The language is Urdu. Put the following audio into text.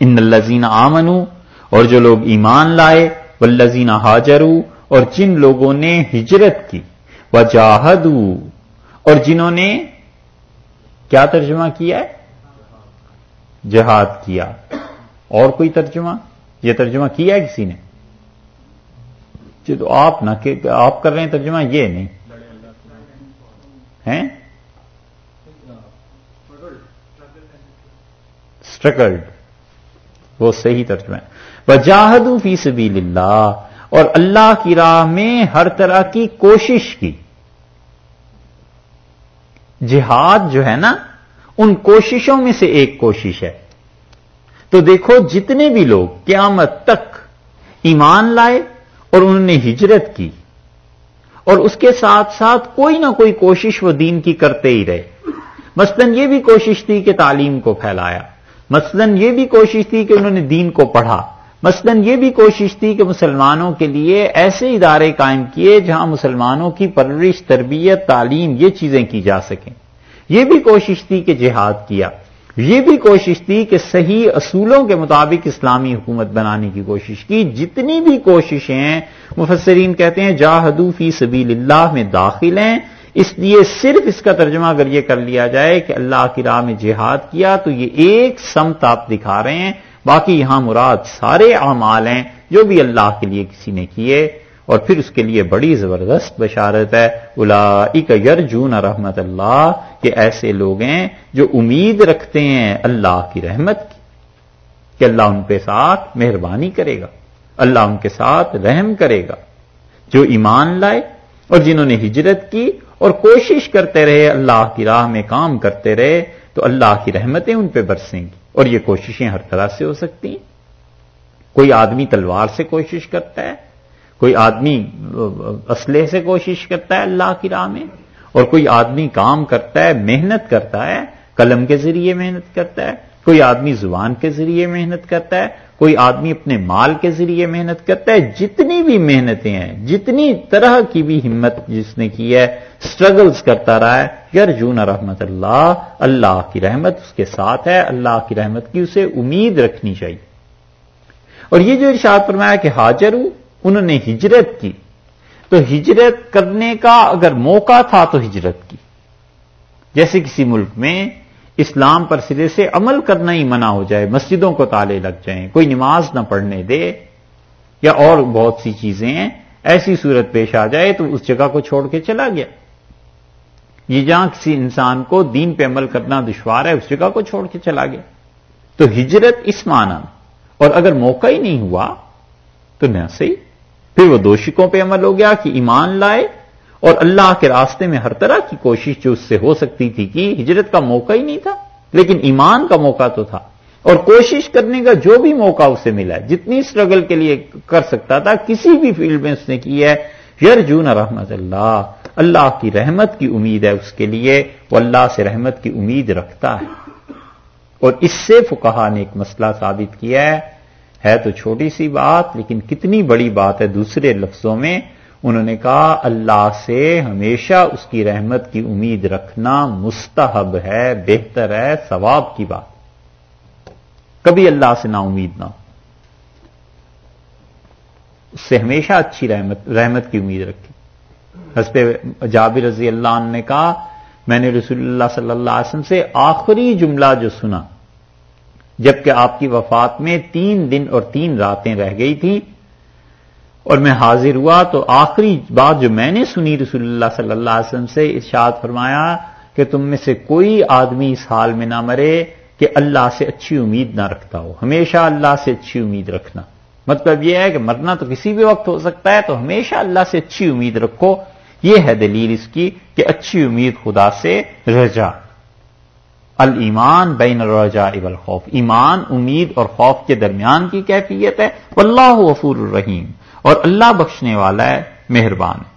ان الزین آمنو اور جو لوگ ایمان لائے، والذین حاجرو اور جن لوگوں نے ہجرت کی وہ اور جنہوں نے کیا ترجمہ کیا ہے؟ جہاد کیا۔ اور کوئی ترجمہ؟ یہ ترجمہ کیا ہے کسی نے؟ جی تو آپ نہ آپ کر رہے ہیں ترجمہ، یہ نہیں۔ ہیں؟ اسٹرگلڈ وہ صحیح ترجمہ ہے۔ وجاہدو فی سبیل اللہ اور اللہ کی راہ میں ہر طرح کی کوشش کی۔ جہاد جو ہے نا، ان کوششوں میں سے ایک کوشش ہے۔ تو دیکھو جتنے بھی لوگ قیامت تک ایمان لائے اور انہوں نے ہجرت کی، اور اس کے ساتھ ساتھ کوئی نہ کوئی کوشش وہ دین کی کرتے ہی رہے۔ مثلا یہ بھی کوشش تھی کہ تعلیم کو پھیلایا۔ مثلا یہ بھی کوشش تھی کہ انہوں نے دین کو پڑھا۔ مثلا یہ بھی کوشش تھی کہ مسلمانوں کے لیے ایسے ادارے قائم کیے جہاں مسلمانوں کی پرورش، تربیت، تعلیم یہ چیزیں کی جا سکیں۔ یہ بھی کوشش تھی کہ جہاد کیا۔ یہ بھی کوشش تھی کہ صحیح اصولوں کے مطابق اسلامی حکومت بنانے کی کوشش کی۔ جتنی بھی کوششیں مفسرین کہتے ہیں جاہدو فی سبیل اللہ میں داخل ہیں اس لیے صرف اس کا ترجمہ اگر یہ کر لیا جائے کہ اللہ کی راہ میں جہاد کیا تو یہ ایک سمت آپ دکھا رہے ہیں۔ باقی یہاں مراد سارے اعمال ہیں جو بھی اللہ کے لیے کسی نے کیے۔ اور پھر اس کے لیے بڑی زبردست بشارت ہے۔ الا یرجون رحمت اللہ، کہ ایسے لوگ ہیں جو امید رکھتے ہیں اللہ کی رحمت کی، کہ اللہ ان کے ساتھ مہربانی کرے گا۔ اللہ ان کے ساتھ رحم کرے گا۔ جو ایمان لائے اور جنہوں نے ہجرت کی اور کوشش کرتے رہے اللہ کی راہ میں کام کرتے رہے، تو اللہ کی رحمتیں ان پہ برسیں گی۔ اور یہ کوششیں ہر طرح سے ہو سکتی ہیں۔ کوئی آدمی تلوار سے کوشش کرتا ہے، کوئی آدمی اسلحے سے کوشش کرتا ہے اللہ کی راہ میں، اور کوئی آدمی کام کرتا ہے، محنت کرتا ہے، قلم کے ذریعے محنت کرتا ہے کوئی آدمی زبان کے ذریعے محنت کرتا ہے، کوئی آدمی اپنے مال کے ذریعے محنت کرتا ہے، جتنی بھی محنتیں ہیں، جتنی طرح کی بھی ہمت جس نے کی ہے سٹرگلز کرتا رہا ہے یارجون رحمت اللہ اللہ کی رحمت اس کے ساتھ ہے، اللہ کی رحمت کی اسے امید رکھنی چاہیے۔ اور یہ جو ارشاد فرمایا کہ حاجر انہوں نے ہجرت کی۔ تو ہجرت کرنے کا اگر موقع تھا تو ہجرت کی۔ جیسے کسی ملک میں اسلام پر سرے سے عمل کرنا ہی منع ہو جائے، مسجدوں کو تالے لگ جائیں، کوئی نماز نہ پڑھنے دے، یا اور بہت سی چیزیں ہیں، ایسی صورت پیش آ جائے تو اس جگہ کو چھوڑ کے چلا گیا۔ یہ جہاں کسی انسان کو دین پہ عمل کرنا دشوار ہے، اس جگہ کو چھوڑ کے چلا گیا۔ تو ہجرت اس معنی اور اگر موقع ہی نہیں ہوا تو نہ صحیح، پھر وہ دوشکوں پہ عمل ہو گیا کہ ایمان لائے اور اللہ کے راستے میں ہر طرح کی کوشش جو اس سے ہو سکتی تھی کہ ہجرت کا موقع ہی نہیں تھا، لیکن ایمان کا موقع تو تھا۔ اور کوشش کرنے کا جو بھی موقع اسے ملا جتنی اسٹرگل کے لیے کر سکتا تھا، کسی بھی فیلڈ میں اس نے کی ہے۔ یرجون رحمت اللہ اللہ کی رحمت کی امید ہے اس کے لیے، وہ اللہ سے رحمت کی امید رکھتا ہے۔ اور اس سے فکہ نے ایک مسئلہ ثابت کیا ہے۔ ہے تو چھوٹی سی بات، لیکن کتنی بڑی بات ہے دوسرے لفظوں میں۔ انہوں نے کہا، اللہ سے ہمیشہ اس کی رحمت کی امید رکھنا مستحب ہے، بہتر ہے، ثواب کی بات۔ کبھی اللہ سے نا امید نہ ہو۔ اس سے ہمیشہ اچھی رحمت رحمت کی امید رکھی حسب جابر رضی اللہ عنہ نے کہا، میں نے رسول اللہ صلی اللہ علیہ وسلم سے آخری جملہ جو سنا، جبکہ آپ کی وفات میں تین دن اور تین راتیں رہ گئی تھیں اور میں حاضر ہوا تو آخری بات جو میں نے سنی رسول اللہ صلی اللہ علیہ وسلم سے ارشاد فرمایا کہ تم میں سے کوئی آدمی اس حال میں نہ مرے کہ اللہ سے اچھی امید نہ رکھتا ہو۔ ہمیشہ اللہ سے اچھی امید رکھنا۔ مطلب یہ ہے کہ مرنا تو کسی بھی وقت ہو سکتا ہے تو ہمیشہ اللہ سے اچھی امید رکھو۔ یہ ہے دلیل اس کی کہ اچھی امید خدا سے رجا۔ المان بین الرجا اب الخوف ایمان امید اور خوف کے درمیان کی کیفیت ہے۔ واللہ غفور الرحیم۔ اور اللہ بخشنے والا ہے مہربان۔ ہے